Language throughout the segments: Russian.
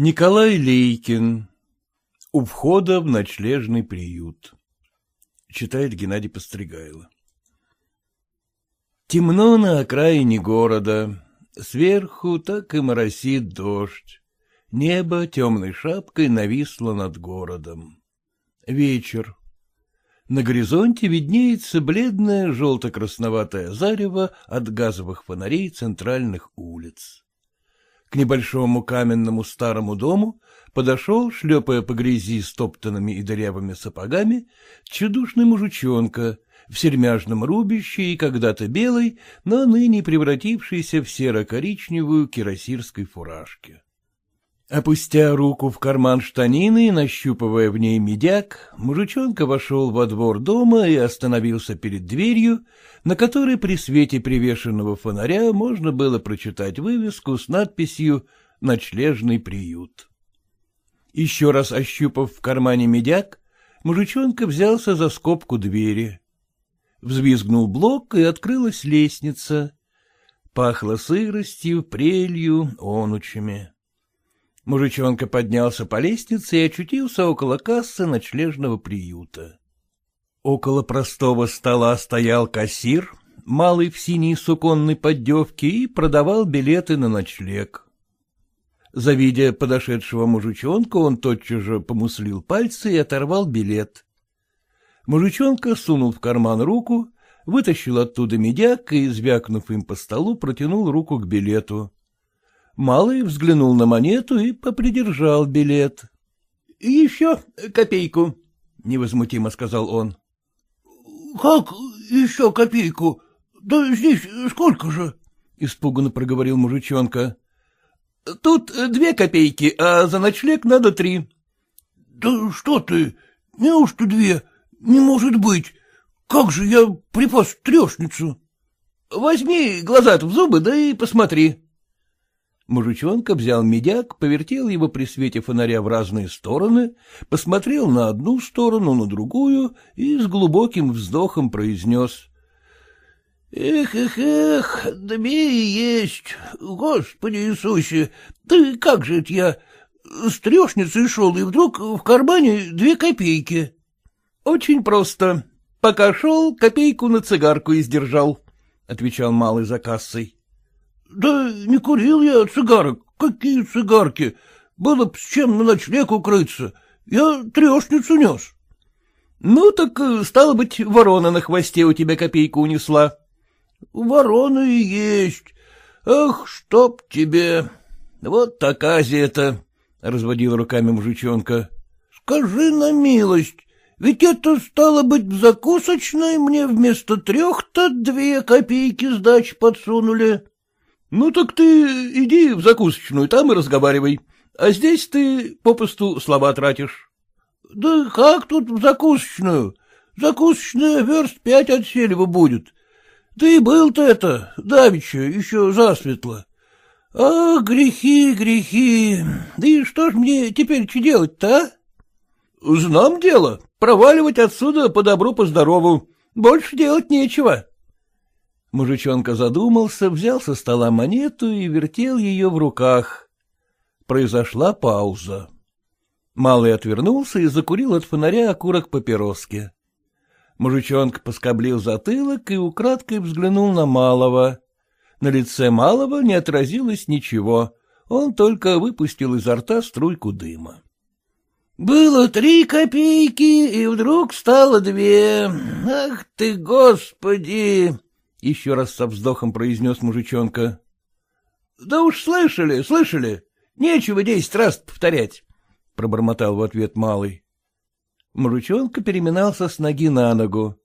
Николай Лейкин. У входа в ночлежный приют. Читает Геннадий Постригайло. Темно на окраине города. Сверху так и моросит дождь. Небо темной шапкой нависло над городом. Вечер. На горизонте виднеется бледное желто-красноватое зарево от газовых фонарей центральных улиц. К небольшому каменному старому дому подошел, шлепая по грязи стоптанными и дырявыми сапогами, чудушный мужичонка в сермяжном рубище и когда-то белой, но ныне превратившейся в серо-коричневую кирасирской фуражке. Опустя руку в карман штанины и нащупывая в ней медяк, мужичонка вошел во двор дома и остановился перед дверью, на которой при свете привешенного фонаря можно было прочитать вывеску с надписью «Ночлежный приют». Еще раз ощупав в кармане медяк, мужичонка взялся за скобку двери. Взвизгнул блок, и открылась лестница. Пахло сыростью, прелью, онучами. Мужичонка поднялся по лестнице и очутился около кассы ночлежного приюта. Около простого стола стоял кассир, малый в синей суконной поддевке, и продавал билеты на ночлег. Завидя подошедшего мужичонка, он тотчас же помуслил пальцы и оторвал билет. Мужичонка сунул в карман руку, вытащил оттуда медяк и, звякнув им по столу, протянул руку к билету. Малый взглянул на монету и попридержал билет. — Еще копейку, — невозмутимо сказал он. — Как еще копейку? Да здесь сколько же? — испуганно проговорил мужичонка. — Тут две копейки, а за ночлег надо три. — Да что ты, неужто две? Не может быть. Как же я припас трешницу? — Возьми глаза в зубы, да и посмотри. Мужичонка взял медяк, повертел его при свете фонаря в разные стороны, посмотрел на одну сторону, на другую и с глубоким вздохом произнес. — Эх, эх, эх, две и есть. Господи Иисусе, ты как же это я? С трешницей шел, и вдруг в кармане две копейки. — Очень просто. Пока шел, копейку на цигарку издержал, — отвечал малый за кассой. — Да не курил я цигарок. Какие цигарки? Было б с чем на ночлег укрыться. Я трешницу нес. — Ну, так, э, стало быть, ворона на хвосте у тебя копейку унесла. — Ворона и есть. Ах, чтоб тебе... Вот оказия-то, — разводил руками мужичонка. — Скажи на милость, ведь это стало быть в закусочной мне вместо трех-то две копейки сдачи подсунули. — Ну так ты иди в закусочную, там и разговаривай. А здесь ты попусту слова тратишь. — Да как тут в закусочную? Закусочная верст пять от Селева будет. Да и был-то это, давеча, еще засветло. А грехи, грехи. Да и что ж мне теперь че делать-то, а? — Знам дело. Проваливать отсюда по добру, по здорову. Больше делать нечего. Мужичонка задумался, взял со стола монету и вертел ее в руках. Произошла пауза. Малый отвернулся и закурил от фонаря окурок папироски. Мужичонка поскоблил затылок и украдкой взглянул на Малого. На лице Малого не отразилось ничего, он только выпустил изо рта струйку дыма. — Было три копейки, и вдруг стало две. Ах ты, господи! — еще раз со вздохом произнес мужичонка. — Да уж слышали, слышали. Нечего десять раз повторять, — пробормотал в ответ малый. Мужичонка переминался с ноги на ногу.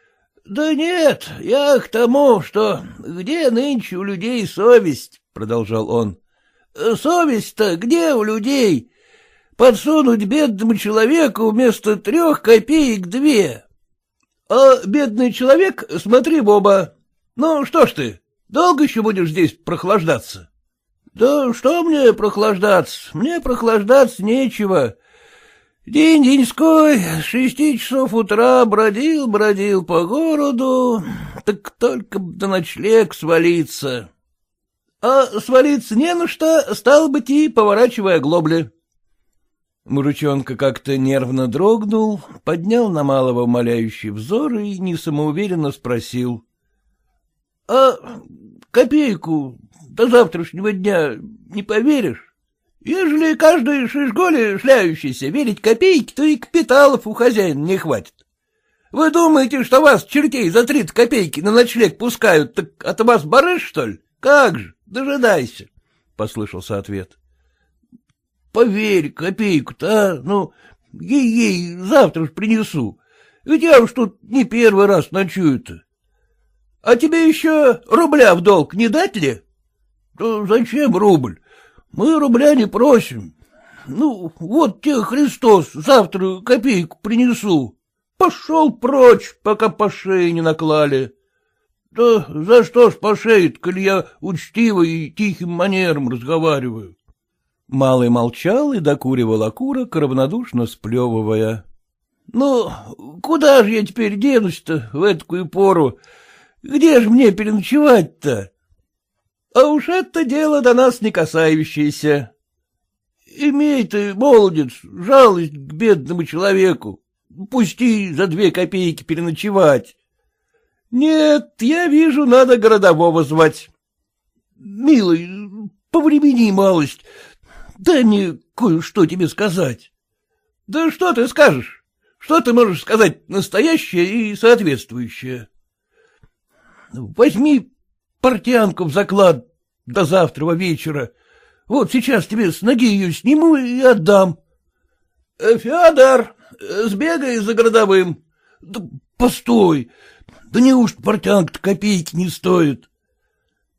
— Да нет, я к тому, что где нынче у людей совесть, — продолжал он. — Совесть-то где у людей? Подсунуть бедному человеку вместо трех копеек две. — А бедный человек, смотри в оба, ну, что ж ты, долго еще будешь здесь прохлаждаться? — Да что мне прохлаждаться? Мне прохлаждаться нечего. День-деньской, с шести часов утра бродил-бродил по городу, так только до ночлег свалиться. А свалиться не на что, стал быть, и поворачивая глобли. Мужичонка как-то нервно дрогнул, поднял на малого умоляющий взор и несамоуверенно спросил. — А копейку до завтрашнего дня не поверишь? Ежели каждый шишголе шляющийся верить копейки, то и капиталов у хозяина не хватит. Вы думаете, что вас чертей за тридцать копейки на ночлег пускают, так от вас барыш, что ли? Как же, дожидайся, — послышался ответ. — Поверь, копейку-то, а, ну, ей-ей, завтра ж принесу. Ведь я уж тут не первый раз ночую-то. А тебе еще рубля в долг не дать ли? — Да зачем рубль? Мы рубля не просим. Ну, вот тебе Христос, завтра копейку принесу. Пошел прочь, пока по шее не наклали. Да за что ж по шее коли я учтиво и тихим манером разговариваю? Малый молчал и докуривал окурок, равнодушно сплевывая. — Ну, куда же я теперь денусь-то в эту пору? Где же мне переночевать-то? А уж это дело до нас не касающееся. Имей ты, молодец, жалость к бедному человеку. Пусти за две копейки переночевать. Нет, я вижу, надо городового звать. Милый, повремени малость, дай мне кое-что тебе сказать. Да что ты скажешь? Что ты можешь сказать настоящее и соответствующее? Возьми портянку в заклад до завтра вечера. Вот сейчас тебе с ноги ее сниму и отдам. Э, — Федор, сбегай за городовым. — Да постой, да неужто портянка-то копейки не стоит?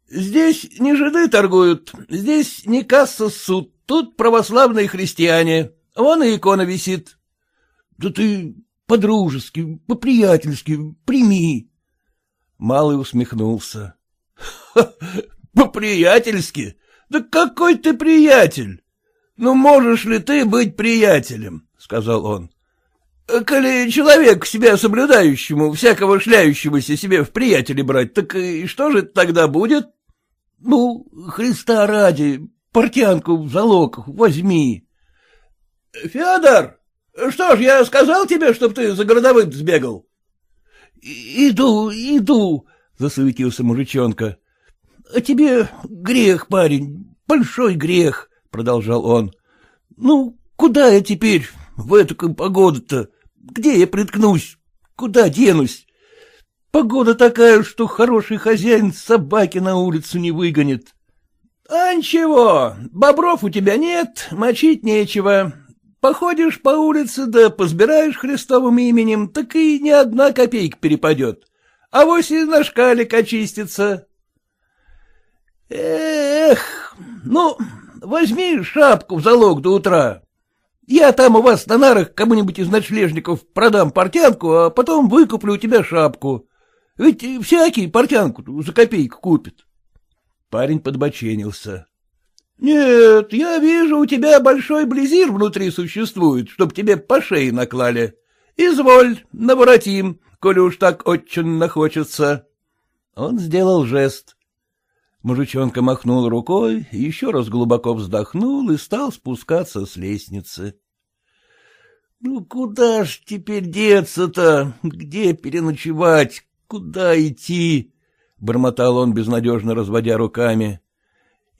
Здесь не жиды торгуют, здесь не касса суд, тут православные христиане. Вон и икона висит. Да ты по-дружески, по-приятельски прими. Малый усмехнулся. — По-приятельски? Да какой ты приятель? Ну, можешь ли ты быть приятелем? — сказал он. — Коли человек себя соблюдающему, всякого шляющегося себе в приятели брать, так и что же тогда будет? — Ну, Христа ради, портянку в залог возьми. — Федор, что ж, я сказал тебе, чтоб ты за городовым сбегал? — Иду, иду, — засуетился мужичонка. — А тебе грех, парень, большой грех, — продолжал он. — Ну, куда я теперь в эту погоду-то? Где я приткнусь? Куда денусь? Погода такая, что хороший хозяин собаки на улицу не выгонит. — А ничего, бобров у тебя нет, мочить нечего. Походишь по улице, да позбираешь Христовым именем, так и ни одна копейка перепадет. А вось и на шкалик очистится. Эх, ну, возьми шапку в залог до утра. Я там у вас на нарах кому-нибудь из ночлежников продам портянку, а потом выкуплю у тебя шапку. Ведь всякий портянку за копейку купит. Парень подбоченился. — Нет, я вижу, у тебя большой близир внутри существует, чтоб тебе по шее наклали. Изволь, наворотим, коли уж так очень хочется. Он сделал жест. Мужичонка махнул рукой, еще раз глубоко вздохнул и стал спускаться с лестницы. — Ну, куда ж теперь деться-то? Где переночевать? Куда идти? — бормотал он, безнадежно разводя руками. —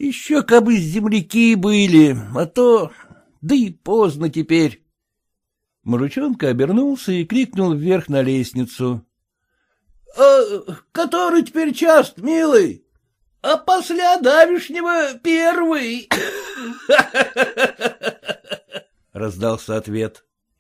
Еще кабы земляки были, а то... Да и поздно теперь. Мужичонка обернулся и крикнул вверх на лестницу. — А который теперь час, милый? А после давишнего первый. Раздался ответ.